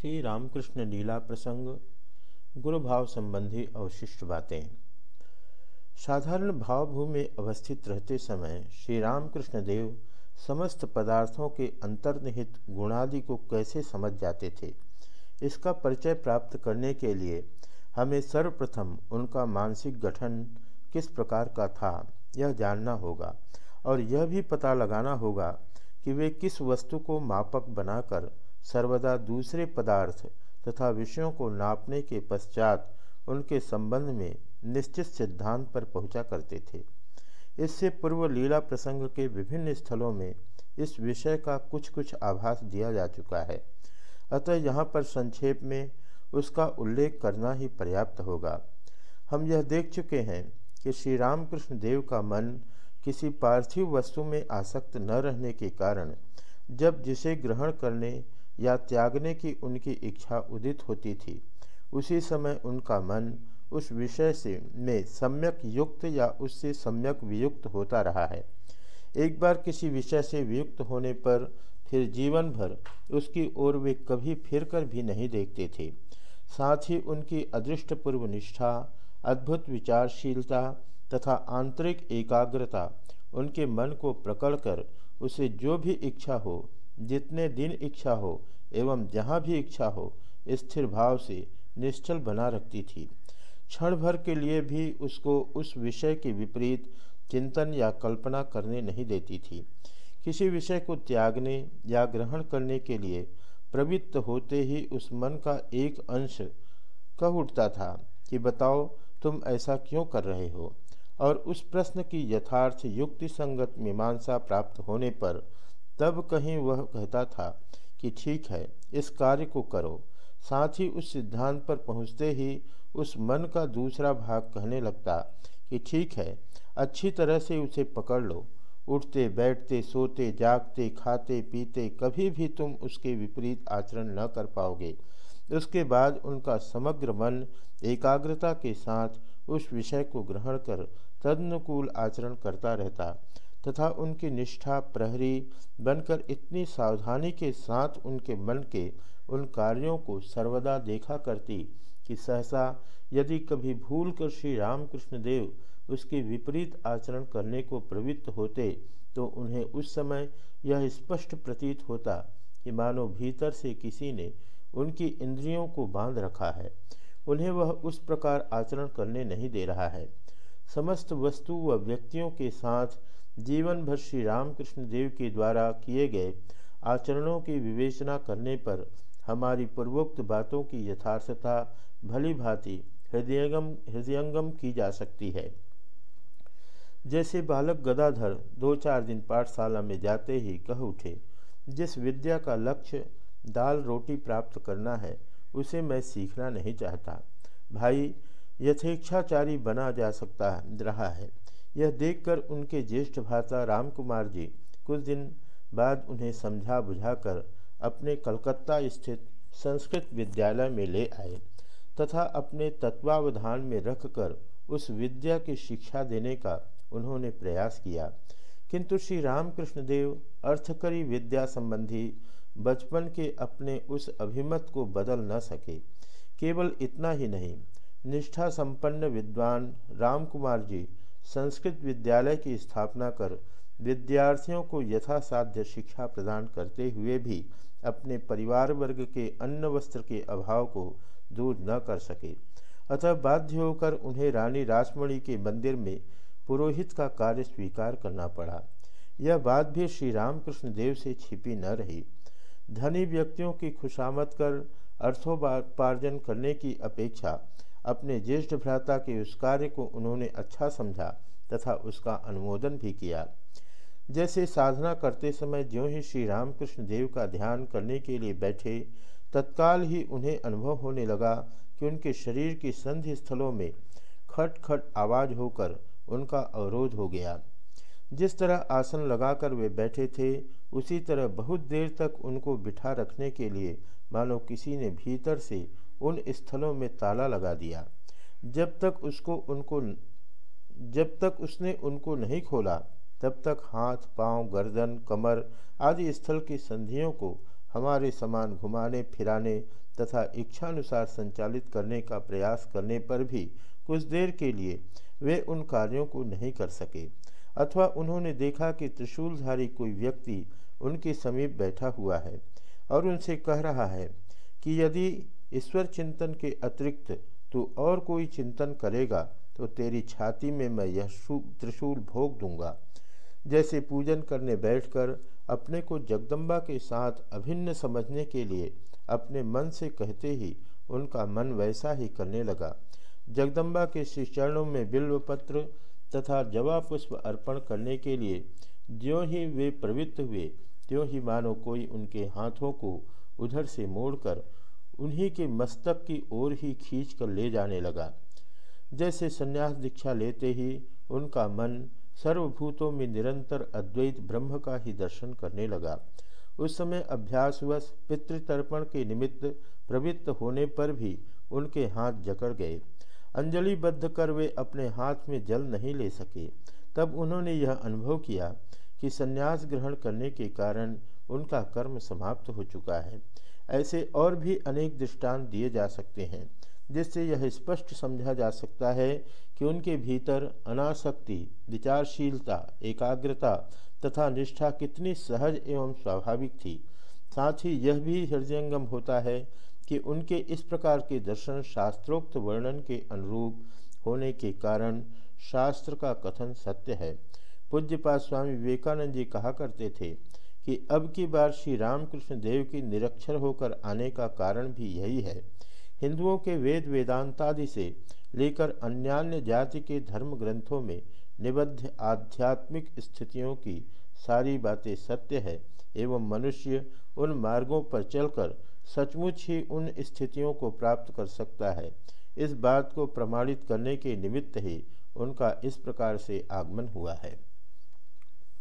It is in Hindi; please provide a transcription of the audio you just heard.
श्री रामकृष्ण लीला प्रसंग गुरु भाव संबंधी अवशिष्ट बातें। साधारण भावभूमि में अवस्थित रहते समय श्री रामकृष्ण देव समस्त पदार्थों के अंतर्निहित गुणादि को कैसे समझ जाते थे, इसका परिचय प्राप्त करने के लिए हमें सर्वप्रथम उनका मानसिक गठन किस प्रकार का था, यह जानना होगा और यह भी पता लगाना होगा कि वे किस वस्तु को मापक बनाकर सर्वदा दूसरे पदार्थ तथा विषयों को नापने के पश्चात उनके संबंध में निश्चित सिद्धांत पर पहुँचा करते थे। इससे पूर्व लीला प्रसंग के विभिन्न स्थलों में इस विषय का कुछ कुछ आभास दिया जा चुका है। अतः यहाँ पर संक्षेप में उसका उल्लेख करना ही पर्याप्त होगा। हम यह देख चुके हैं कि श्री रामकृष्ण देव का मन किसी पार्थिव वस्तु में आसक्त न रहने के कारण जब जिसे ग्रहण करने या त्यागने की उनकी इच्छा उदित होती थी। उसी समय उनका मन उस विषय से में सम्यक युक्त या उससे सम्यक वियुक्त होता रहा है। एक बार किसी विषय से वियुक्त होने पर फिर जीवन भर उसकी ओर वे कभी फिर कर भी नहीं देखते थे। साथ ही उनकी अदृष्टपूर्व निष्ठा, अद्भुत विचारशीलता तथा आंतरिक एकाग्रता उनके मन को पकड़ कर उसे जो भी इच्छा हो जितने दिन इच्छा हो एवं जहाँ भी इच्छा हो, स्थिर भाव से निश्चल बना रखती थी। क्षण भर के लिए भी उसको उस विषय के विपरीत चिंतन या कल्पना करने नहीं देती थी। किसी विषय को त्यागने या ग्रहण करने के लिए प्रवृत्त होते ही उस मन का एक अंश कह उठता था कि बताओ, तुम ऐसा क्यों कर रहे हो? और उस प्रश्न की यथार्थ युक्ति संगत मीमांसा प्राप्त होने पर तब कहीं वह कहता था कि ठीक है, इस कार्य को करो। साथ ही उस सिद्धांत पर पहुँचते ही उस मन का दूसरा भाग कहने लगता कि ठीक है, अच्छी तरह से उसे पकड़ लो। उठते, बैठते, सोते, जागते, खाते, पीते, कभी भी तुम उसके विपरीत आचरण न कर पाओगे। उसके बाद उनका समग्र मन एकाग्रता के साथ उस विषय को ग्रहण कर तदनुकूल आचरण करता रहता। तथा उनकी निष्ठा प्रहरी बनकर इतनी सावधानी के साथ उनके मन के उन कार्यों को सर्वदा देखा करती कि सहसा यदि कभी भूल कर श्री रामकृष्ण देव उसके विपरीत आचरण करने को प्रवृत्त होते तो उन्हें उस समय यह स्पष्ट प्रतीत होता कि मानो भीतर से किसी ने उनकी इंद्रियों को बाँध रखा है। उन्हें वह उस प्रकार आचरण करने नहीं दे रहा है। समस्त वस्तु व व्यक्तियों के साथ जीवन भर श्री रामकृष्ण देव के द्वारा किए गए आचरणों की विवेचना करने पर हमारी पूर्वोक्त बातों की यथार्थता, भली भांति हृदयंगम हृदयंगम की जा सकती है। जैसे बालक गदाधर दो चार दिन पाठशाला में जाते ही कह उठे, जिस विद्या का लक्ष्य दाल रोटी प्राप्त करना है, उसे मैं सीखना नहीं चाहता। भाई, यथेच्छाचारी बना जा सकता रहा है। यह देखकर उनके ज्येष्ठ भाता राम कुमार जी कुछ दिन बाद उन्हें समझा बुझाकर अपने कलकत्ता स्थित संस्कृत विद्यालय में ले आए तथा अपने तत्वावधान में रखकर उस विद्या की शिक्षा देने का उन्होंने प्रयास किया। किंतु श्री रामकृष्ण देव अर्थकरी विद्या संबंधी बचपन के अपने उस अभिमत को बदल न सके। केवल इतना ही नहीं, निष्ठा संपन्न विद्वान राम कुमार जी संस्कृत विद्यालय की स्थापना कर विद्यार्थियों को यथासाध्य शिक्षा प्रदान करते हुए भी अपने परिवार वर्ग के अन्न वस्त्र के अभाव को दूर न कर सके। अतः बाध्य होकर उन्हें रानी राजमणि के मंदिर में पुरोहित का कार्य स्वीकार करना पड़ा। यह बात भी श्री रामकृष्ण देव से छिपी न रही। धनी व्यक्तियों की खुशामद कर अर्थोपार्जन करने की अपेक्षा अपने ज्येष्ठ भ्राता के उस कार्य को उन्होंने अच्छा समझा तथा उसका अनुमोदन भी किया। जैसे साधना करते समय ज्यों ही श्री रामकृष्ण देव का ध्यान करने के लिए बैठे, तत्काल ही उन्हें अनुभव होने लगा कि उनके शरीर की संधि स्थलों में खट खट आवाज़ होकर उनका अवरोध हो गया। जिस तरह आसन लगाकर वे बैठे थे, उसी तरह बहुत देर तक उनको बिठा रखने के लिए मानो किसी ने भीतर से उन स्थलों में ताला लगा दिया। जब तक उसको उनको जब तक उसने उनको नहीं खोला, तब तक हाथ, पाँव, गर्दन, कमर आदि स्थल की संधियों को हमारे समान घुमाने, फिराने तथा इच्छानुसार संचालित करने का प्रयास करने पर भी कुछ देर के लिए वे उन कार्यों को नहीं कर सके। अथवा उन्होंने देखा कि त्रिशूलधारी कोई व्यक्ति उनके समीप बैठा हुआ है और उनसे कह रहा है कि यदि ईश्वर चिंतन के अतिरिक्त तू और कोई चिंतन करेगा तो तेरी छाती में मैं यह त्रिशूल भोग दूँगा। जैसे पूजन करने बैठकर अपने को जगदम्बा के साथ अभिन्न समझने के लिए अपने मन से कहते ही उनका मन वैसा ही करने लगा। जगदम्बा के श्री चरणों में बिल्व पत्र तथा जवा पुष्प अर्पण करने के लिए ज्यों ही वे प्रवृत्त हुए, त्यों ही मानो कोई उनके हाथों को उधर से मोड़कर उन्हीं के मस्तक की ओर ही खींच कर ले जाने लगा। जैसे संन्यास दीक्षा लेते ही उनका मन सर्वभूतों में निरंतर अद्वैत ब्रह्म का ही दर्शन करने लगा। उस समय अभ्यासवश पितृतर्पण के निमित्त प्रवृत्त होने पर भी उनके हाथ जकड़ गए। अंजलिबद्ध कर वे अपने हाथ में जल नहीं ले सके। तब उन्होंने यह अनुभव किया कि संन्यास ग्रहण करने के कारण उनका कर्म समाप्त हो चुका है। ऐसे और भी अनेक दृष्टांत दिए जा सकते हैं, जिससे यह स्पष्ट समझा जा सकता है कि उनके भीतर अनासक्ति, विचारशीलता, एकाग्रता तथा निष्ठा कितनी सहज एवं स्वाभाविक थी। साथ ही यह भी हृदयंगम होता है कि उनके इस प्रकार के दर्शन शास्त्रोक्त वर्णन के अनुरूप होने के कारण शास्त्र का कथन सत्य है। पूज्यपात स्वामी विवेकानंद जी कहा करते थे कि अब की बार श्री रामकृष्ण देव की निरक्षर होकर आने का कारण भी यही है। हिंदुओं के वेद वेदांतादि से लेकर अन्यान्य जाति के धर्म ग्रंथों में निबद्ध आध्यात्मिक स्थितियों की सारी बातें सत्य है एवं मनुष्य उन मार्गों पर चलकर सचमुच ही उन स्थितियों को प्राप्त कर सकता है। इस बात को प्रमाणित करने के निमित्त ही उनका इस प्रकार से आगमन हुआ है।